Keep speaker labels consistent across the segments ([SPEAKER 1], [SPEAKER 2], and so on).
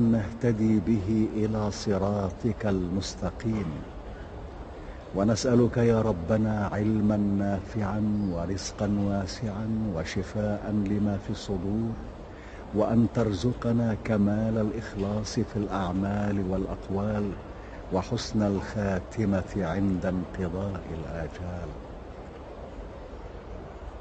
[SPEAKER 1] نهتدي به إلى صراطك المستقيم ونسألك يا ربنا علما نافعا ورزقا واسعا وشفاء لما في الصدور وأن ترزقنا كمال الإخلاص في الأعمال والأقوال وحسن الخاتمة عند انقضاء الآجال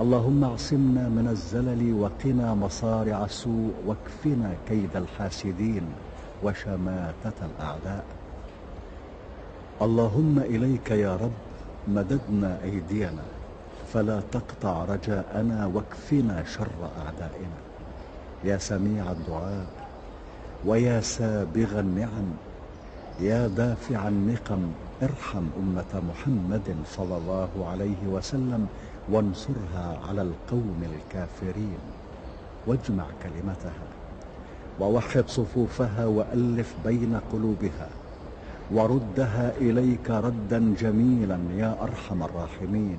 [SPEAKER 1] اللهم اعصمنا من الزلل وقنا مصارع السوء واكفنا كيد الحاسدين وشماتة الأعداء. اللهم إليك يا رب مددنا أيدينا فلا تقطع رجاءنا واكفنا شر أعدائنا. يا سميع الدعاء ويا سابغ النعم يا دافع النقم ارحم أمة محمد صلى الله عليه وسلم وانصرها على القوم الكافرين. واجمع كلمتها. ووحد صفوفها وألف بين قلوبها. وردها إليك ردا جميلا يا أرحم الراحمين.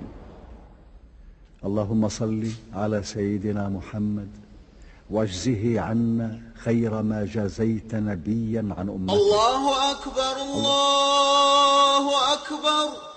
[SPEAKER 1] اللهم صل على سيدنا محمد. واجزه عنا خير ما جازيت نبيا عن أمته
[SPEAKER 2] الله أكبر الله أكبر.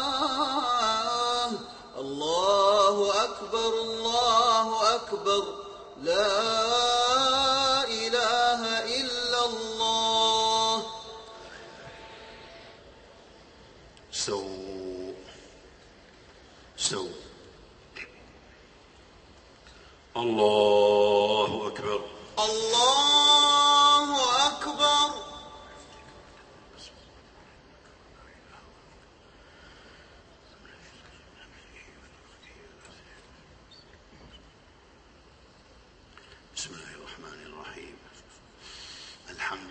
[SPEAKER 2] أكبر الله أكبر. لا إله إلا الله.
[SPEAKER 3] استووا استووا الله
[SPEAKER 2] الله أكبر
[SPEAKER 3] بسم الله الرحمن الرحيم الحمد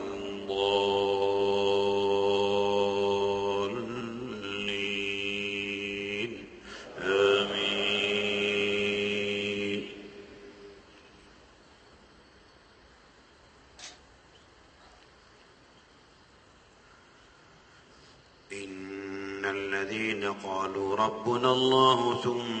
[SPEAKER 3] آمين. إن الذين قالوا ربنا الله ثم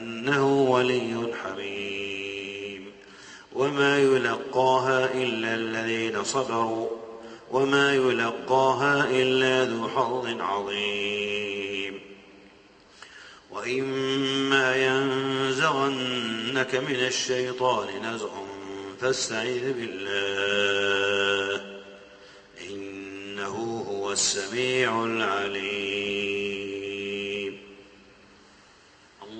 [SPEAKER 3] كأنه ولي حميم. وما يلقاها إلا الذين صبروا. وما يلقاها إلا ذو حظ عظيم. وإما ينزغنك من الشيطان نزغ فاستعذ بالله. إنه هو السميع العليم.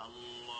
[SPEAKER 2] الله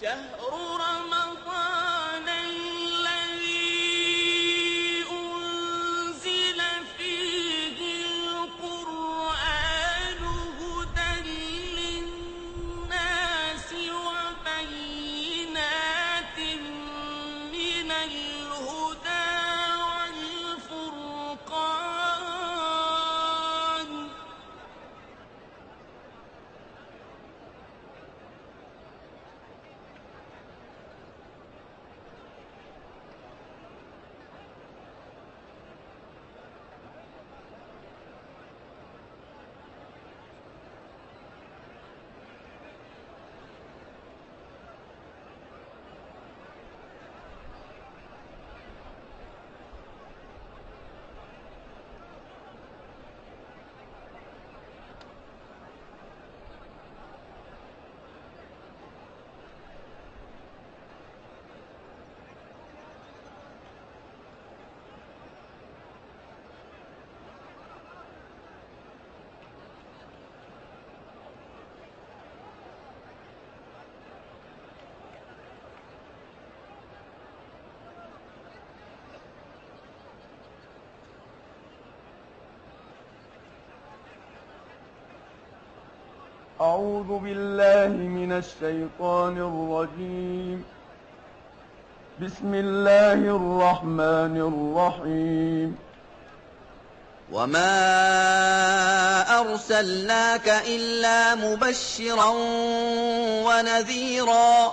[SPEAKER 4] شهر رمضان.
[SPEAKER 5] أعوذ بالله من الشيطان الرجيم. بسم الله الرحمن الرحيم.
[SPEAKER 6] وما أرسلناك إلا مبشرا ونذيرا